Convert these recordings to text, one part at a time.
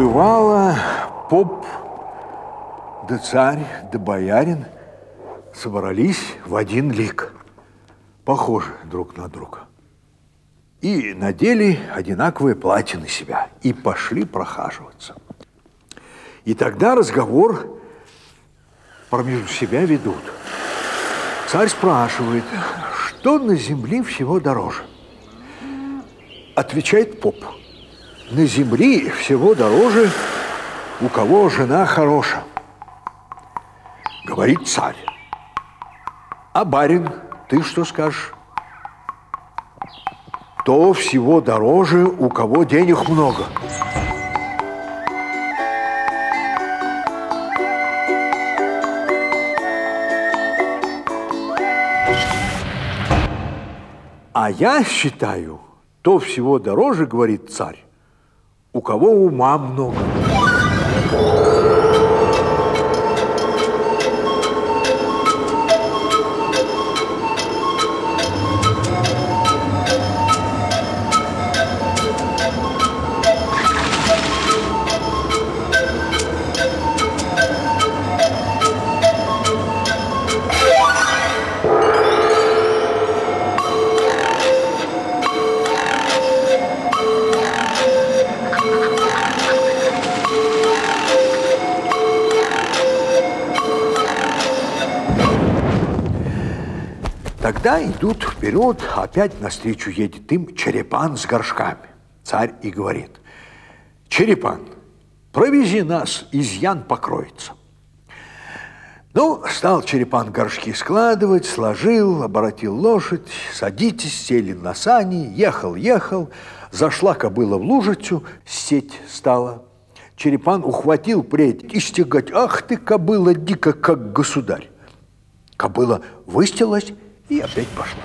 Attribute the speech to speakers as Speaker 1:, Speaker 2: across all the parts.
Speaker 1: Бывало, поп да царь да боярин собрались в один лик, похожи друг на друга. И надели одинаковые платья на себя и пошли прохаживаться. И тогда разговор промежду себя ведут. Царь спрашивает, что на земле всего дороже? Отвечает поп. На земле всего дороже, у кого жена хорошая. Говорит царь. А барин, ты что скажешь? То всего дороже, у кого денег много. А я считаю, то всего дороже, говорит царь, у кого ума много. Тогда идут вперед, опять навстречу едет им черепан с горшками. Царь и говорит, черепан, провези нас, изъян покроется. Ну, стал черепан горшки складывать, сложил, оборотил лошадь, садитесь, сели на сани, ехал, ехал, зашла кобыла в лужицу, сеть стала. Черепан ухватил предь и стегать, ах ты, кобыла, дико, как государь. Кобыла выстилась и опять пошла.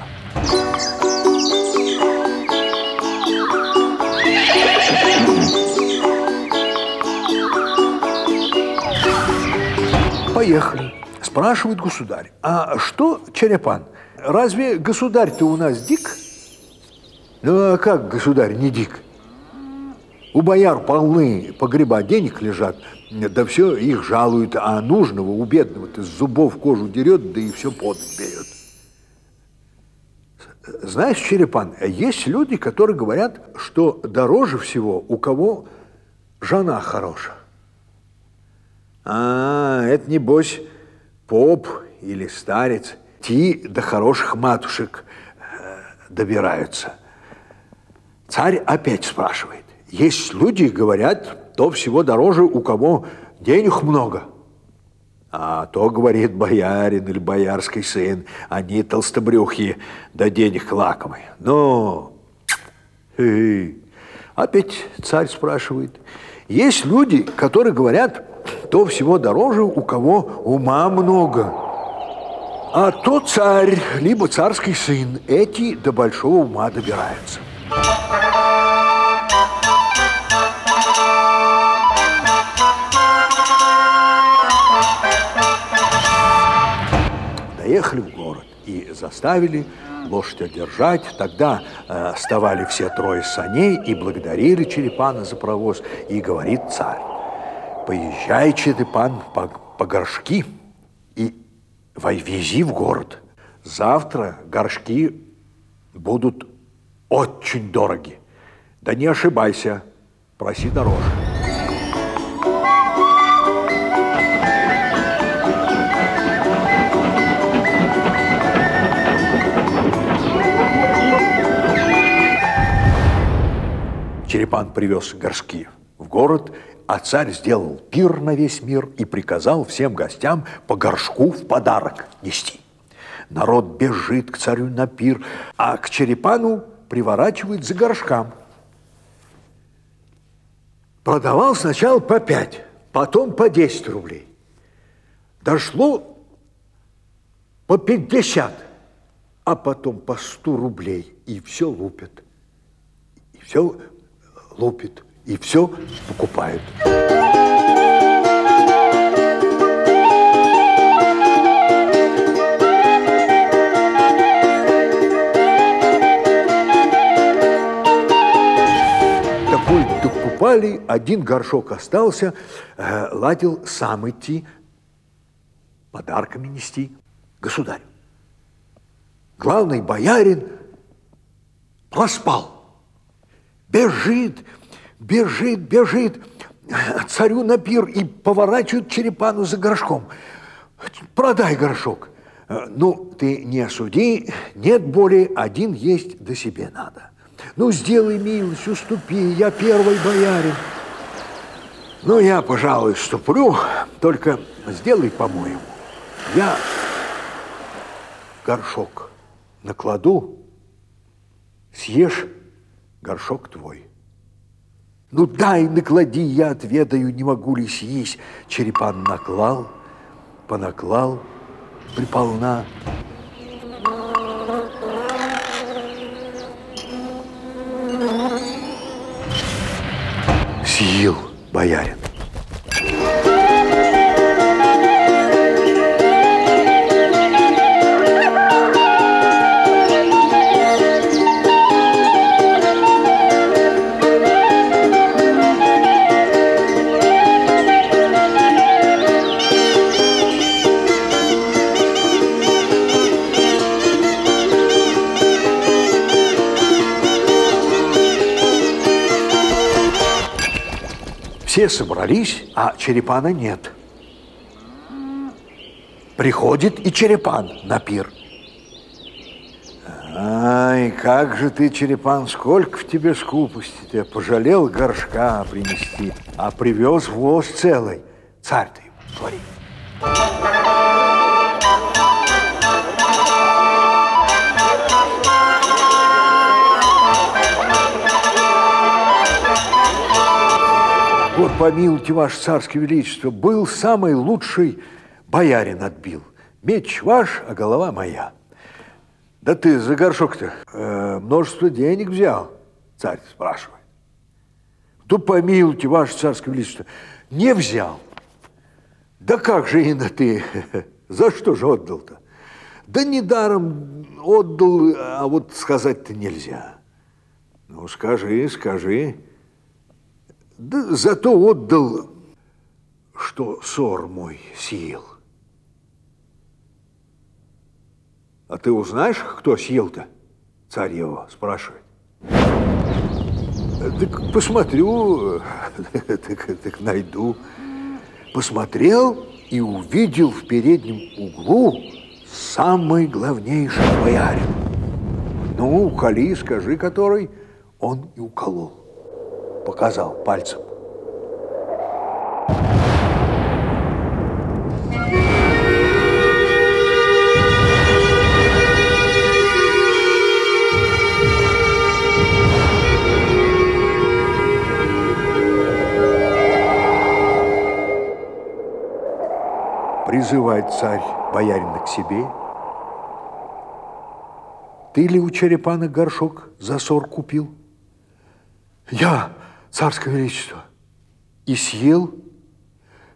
Speaker 1: Поехали. Спрашивает государь, а что черепан? Разве государь-то у нас дик? Ну, а как государь не дик? У бояр полны погреба денег лежат, да все их жалуют, а нужного у бедного-то с зубов кожу дерет, да и все под берет. Знаешь, Черепан, есть люди, которые говорят, что дороже всего у кого жена хорошая. А, это небось поп или старец. Ти до хороших матушек э, добираются. Царь опять спрашивает. Есть люди, говорят, то всего дороже, у кого денег много – а то, говорит, боярин или боярский сын, они толстобрюхи, да денег лакомые. Ну, опять царь спрашивает. Есть люди, которые говорят, то всего дороже, у кого ума много. А то царь, либо царский сын, эти до большого ума добираются. Доехали в город и заставили лошадь одержать. Тогда э, вставали все трое саней и благодарили Черепана за провоз. И говорит царь, поезжай, Черепан, по, по горшки и вези в город. Завтра горшки будут очень дороги. Да не ошибайся, проси дороже. Черепан привез горшки в город, а царь сделал пир на весь мир и приказал всем гостям по горшку в подарок нести. Народ бежит к царю на пир, а к черепану приворачивает за горшкам. Продавал сначала по пять, потом по 10 рублей. Дошло по 50, а потом по 100 рублей. И все лупят. И все лупит и все покупают. Такой докупали, один горшок остался, э, ладил сам идти, подарками нести государю. Главный боярин проспал. Бежит, бежит, бежит царю на пир и поворачивает черепану за горшком. Продай горшок. Ну, ты не осуди, нет более, один есть, да себе надо. Ну, сделай милость, уступи, я первый боярин. Ну, я, пожалуй, ступлю, только сделай, по-моему. Я горшок накладу, съешь горшок твой. Ну, дай, наклади, я отведаю, не могу ли съесть. Черепан наклал, понаклал, приполна. Съел боярин. Все собрались, а черепана нет. Приходит и черепан на пир. Ай, как же ты, черепан, сколько в тебе скупости ты пожалел горшка принести, а привез воз целый. Царь ты, говори. Вот помилуйте, ваше царское величество, был самый лучший боярин отбил. Меч ваш, а голова моя. Да ты за горшок-то э, множество денег взял, царь спрашивает. Да помилуйте, ваше царское величество, не взял. Да как же, Инна, ты, за что же отдал-то? Да недаром отдал, а вот сказать-то нельзя. Ну, скажи, скажи. Да зато отдал, что сор мой съел. А ты узнаешь, кто съел-то? Царь его спрашивает. Так посмотрю, так, так найду. Посмотрел и увидел в переднем углу самый главнейший боярин. Ну, уколи, скажи, который он и уколол показал пальцем. Призывает царь боярина к себе. Ты ли у черепана горшок за сор купил? Я, царское величество, и съел,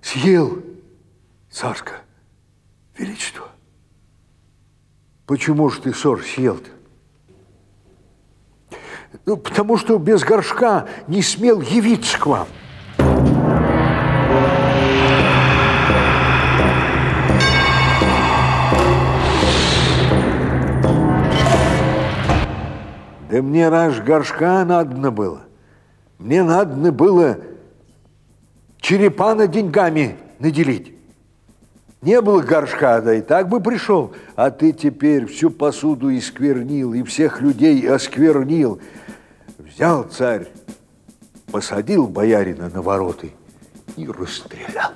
Speaker 1: съел царское величество. Почему же ты сор съел-то? Ну, потому что без горшка не смел явиться к вам. Да мне раз горшка надо было. Мне надо было черепана деньгами наделить. Не было горшка, да и так бы пришел. А ты теперь всю посуду исквернил и всех людей осквернил. Взял царь, посадил боярина на вороты и расстрелял.